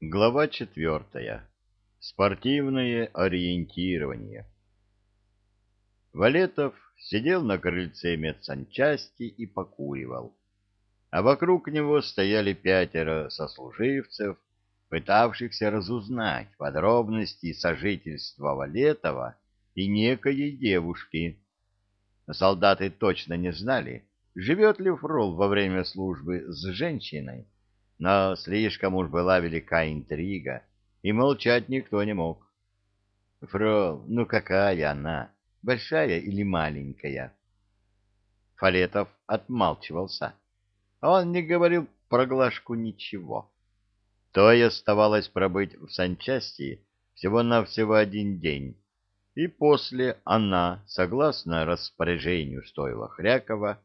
Глава четвертая. Спортивное ориентирование. Валетов сидел на крыльце медсанчасти и покуривал, а вокруг него стояли пятеро сослуживцев, пытавшихся разузнать подробности сожительства Валетова и некой девушки. Солдаты точно не знали, живет ли Фрол во время службы с женщиной, но слишком уж была велика интрига, и молчать никто не мог. Фрол, ну какая она, большая или маленькая? Фалетов отмалчивался. Он не говорил про Глашку ничего. То и оставалось пробыть в санчасти всего-навсего один день, и после она, согласно распоряжению Стойла Хрякова,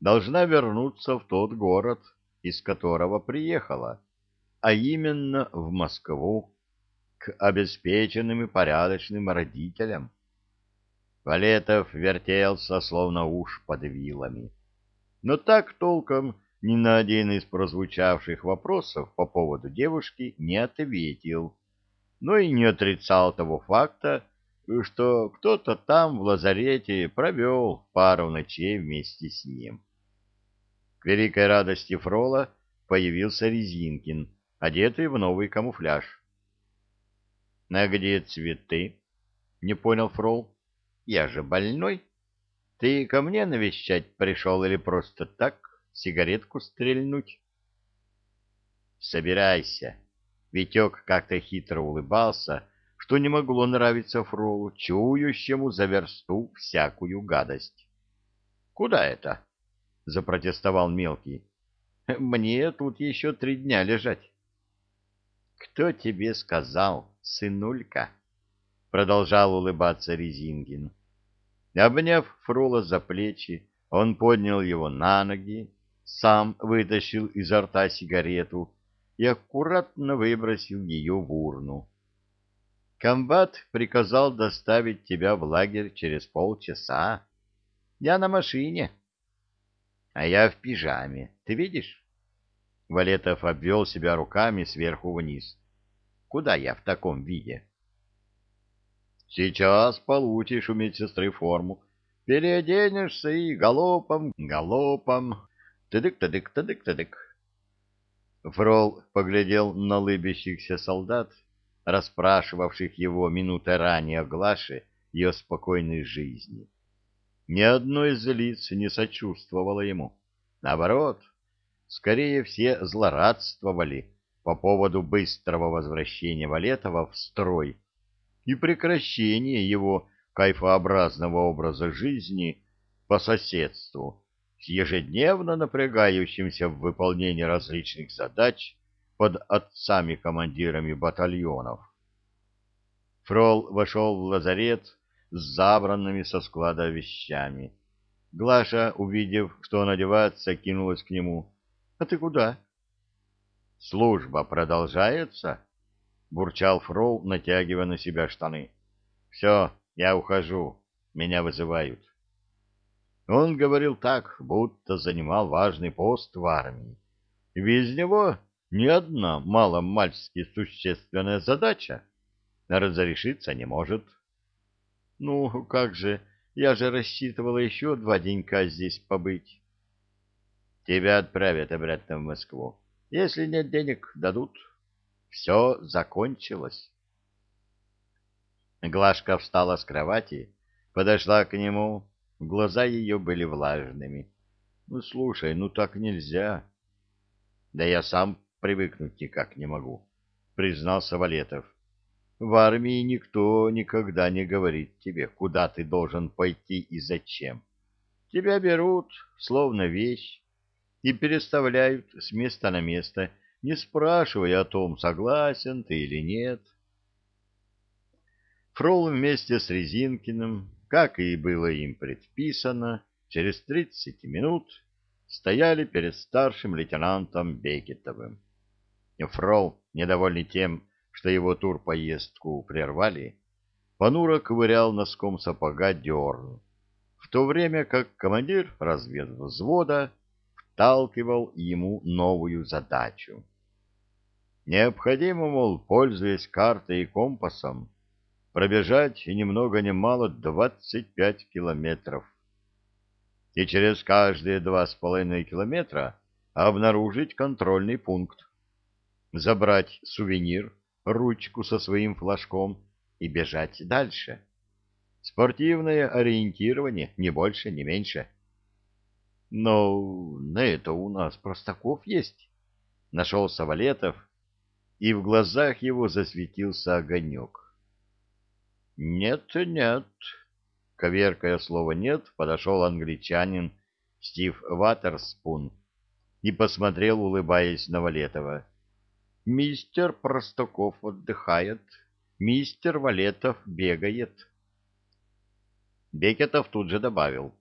должна вернуться в тот город, из которого приехала, а именно в Москву, к обеспеченным и порядочным родителям. Валетов вертелся, словно уж под вилами. Но так толком ни на один из прозвучавших вопросов по поводу девушки не ответил, но и не отрицал того факта, что кто-то там в лазарете провел пару ночей вместе с ним. К великой радости Фрола появился Резинкин, одетый в новый камуфляж. — На где цветы? — не понял Фрол. — Я же больной. Ты ко мне навещать пришел или просто так сигаретку стрельнуть? — Собирайся. Витек как-то хитро улыбался, что не могло нравиться Фролу, чующему за версту всякую гадость. — Куда это? —— запротестовал мелкий. — Мне тут еще три дня лежать. — Кто тебе сказал, сынулька? — продолжал улыбаться Резингин. Обняв Фрола за плечи, он поднял его на ноги, сам вытащил изо рта сигарету и аккуратно выбросил ее в урну. Комбат приказал доставить тебя в лагерь через полчаса. Я на машине. — а я в пижаме. Ты видишь? Валетов обвел себя руками сверху вниз. Куда я в таком виде? Сейчас получишь у медсестры форму. Переоденешься и галопом, галопом. Тыдык-тыдык. Фрол поглядел на лыбящихся солдат, расспрашивавших его минуты ранее о Глаше и о спокойной жизни. Ни одно из лиц не сочувствовало ему. Наоборот, скорее все злорадствовали по поводу быстрого возвращения Валетова в строй и прекращения его кайфообразного образа жизни по соседству с ежедневно напрягающимся в выполнении различных задач под отцами-командирами батальонов. Фрол вошел в лазарет с забранными со склада вещами. Глаша, увидев, что он одевается, кинулась к нему. — А ты куда? — Служба продолжается, — бурчал Фрол, натягивая на себя штаны. — Все, я ухожу, меня вызывают. Он говорил так, будто занимал важный пост в армии. Без него ни одна маломальски существенная задача разрешиться не может. — ну, как же, я же рассчитывала еще два денька здесь побыть. Тебя отправят обратно в Москву. Если нет денег, дадут. Все закончилось. Глашка встала с кровати, подошла к нему, глаза ее были влажными. Ну, слушай, ну так нельзя. Да я сам привыкнуть никак не могу, признался Валетов. В армии никто никогда не говорит тебе, куда ты должен пойти и зачем. Тебя берут, словно вещь, и переставляют с места на место, не спрашивая о том, согласен ты или нет. Фрол вместе с Резинкиным, как и было им предписано, через тридцать минут стояли перед старшим лейтенантом Бекетовым. Фрол, недовольный тем, что его тур-поездку прервали, понуро ковырял носком сапога дерн, в то время как командир разведвзвода вталкивал ему новую задачу. Необходимо, мол, пользуясь картой и компасом, пробежать ни много ни мало двадцать пять километров. И через каждые два с половиной километра обнаружить контрольный пункт, забрать сувенир, ручку со своим флажком и бежать дальше. Спортивное ориентирование, ни больше, ни меньше. Но на это у нас Простаков есть. Нашелся Валетов, и в глазах его засветился огонек. Нет, нет, коверкая слово «нет», подошел англичанин Стив Ватерспун и посмотрел, улыбаясь на Валетова. «Мистер Простаков отдыхает, мистер Валетов бегает». Бекетов тут же добавил.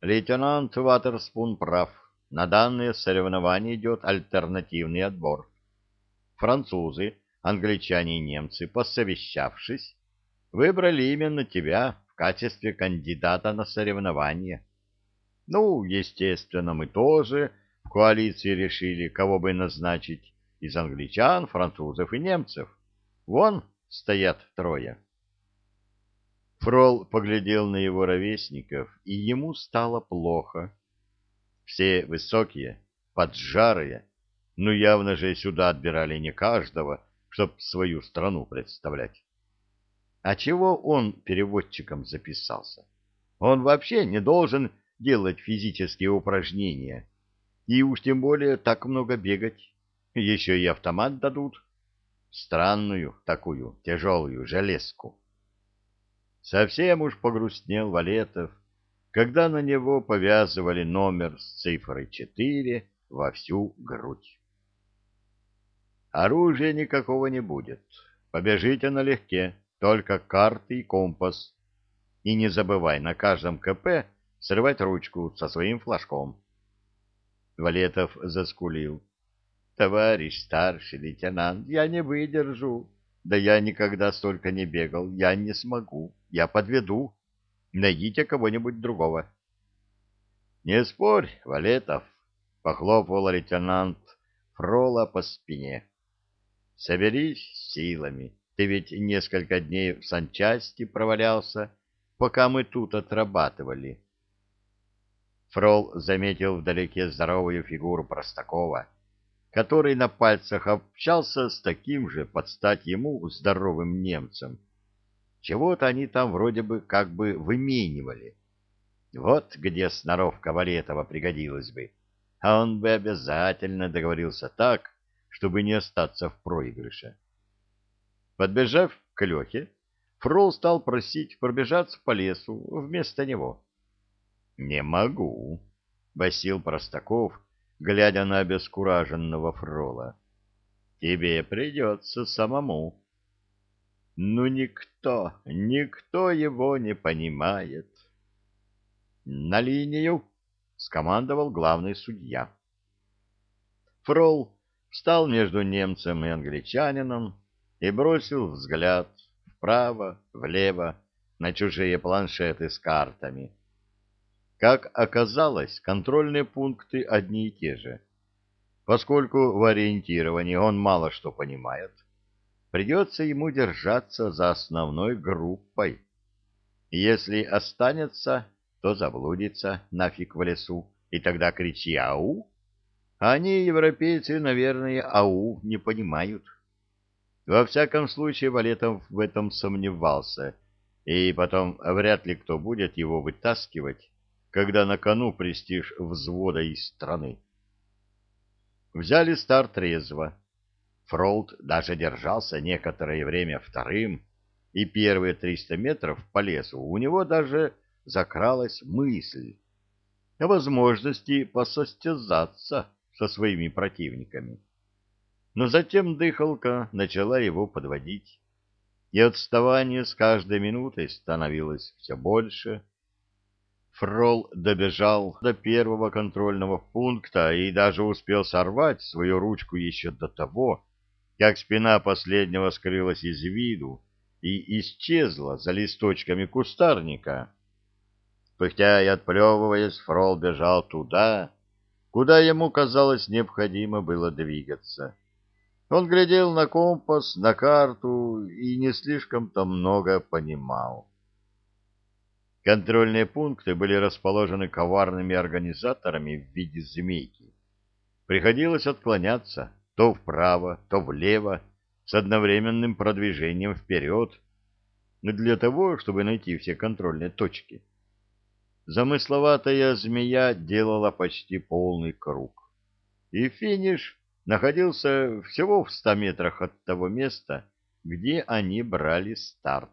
«Лейтенант Ватерспун прав. На данное соревнование идет альтернативный отбор. Французы, англичане и немцы, посовещавшись, выбрали именно тебя в качестве кандидата на соревнование. Ну, естественно, мы тоже в коалиции решили, кого бы назначить из англичан, французов и немцев. Вон стоят трое. Фрол поглядел на его ровесников, и ему стало плохо. Все высокие, поджарые, но явно же сюда отбирали не каждого, чтоб свою страну представлять. А чего он переводчиком записался? Он вообще не должен делать физические упражнения. И уж тем более так много бегать. Еще и автомат дадут. Странную такую тяжелую железку. Совсем уж погрустнел Валетов, когда на него повязывали номер с цифрой 4 во всю грудь. Оружия никакого не будет. Побежите налегке только карты и компас. И не забывай на каждом КП срывать ручку со своим флажком. Валетов заскулил. Товарищ старший лейтенант, я не выдержу. Да я никогда столько не бегал, я не смогу, я подведу. Найдите кого-нибудь другого. Не спорь, Валетов, похлопывал лейтенант Фрола по спине. Соберись силами. Ты ведь несколько дней в санчасти провалялся, пока мы тут отрабатывали. Фрол заметил вдалеке здоровую фигуру Простакова, который на пальцах общался с таким же под стать ему здоровым немцем. Чего-то они там вроде бы как бы выменивали. Вот где сноровка Валетова пригодилась бы. А он бы обязательно договорился так, чтобы не остаться в проигрыше. Подбежав к Лехе, Фрол стал просить пробежаться по лесу вместо него. — Не могу, — басил Простаков, глядя на обескураженного Фрола. — Тебе придется самому. — Ну, никто, никто его не понимает. — На линию! — скомандовал главный судья. Фрол встал между немцем и англичанином, и бросил взгляд вправо, влево на чужие планшеты с картами. Как оказалось, контрольные пункты одни и те же. Поскольку в ориентировании он мало что понимает, придется ему держаться за основной группой. Если останется, то заблудится нафиг в лесу, и тогда кричи «Ау!». Они, европейцы, наверное, «Ау» не понимают. Во всяком случае, Валетов в этом сомневался, и потом вряд ли кто будет его вытаскивать, когда на кону престиж взвода из страны. Взяли старт резво. Фролд даже держался некоторое время вторым, и первые триста метров по лесу у него даже закралась мысль о возможности посостязаться со своими противниками но затем дыхалка начала его подводить, и отставание с каждой минутой становилось все больше. Фрол добежал до первого контрольного пункта и даже успел сорвать свою ручку еще до того, как спина последнего скрылась из виду и исчезла за листочками кустарника. Пыхтя и отплевываясь, Фрол бежал туда, куда ему казалось необходимо было двигаться. Он глядел на компас, на карту и не слишком-то много понимал. Контрольные пункты были расположены коварными организаторами в виде змейки. Приходилось отклоняться то вправо, то влево, с одновременным продвижением вперед, для того, чтобы найти все контрольные точки. Замысловатая змея делала почти полный круг. И финиш находился всего в ста метрах от того места, где они брали старт.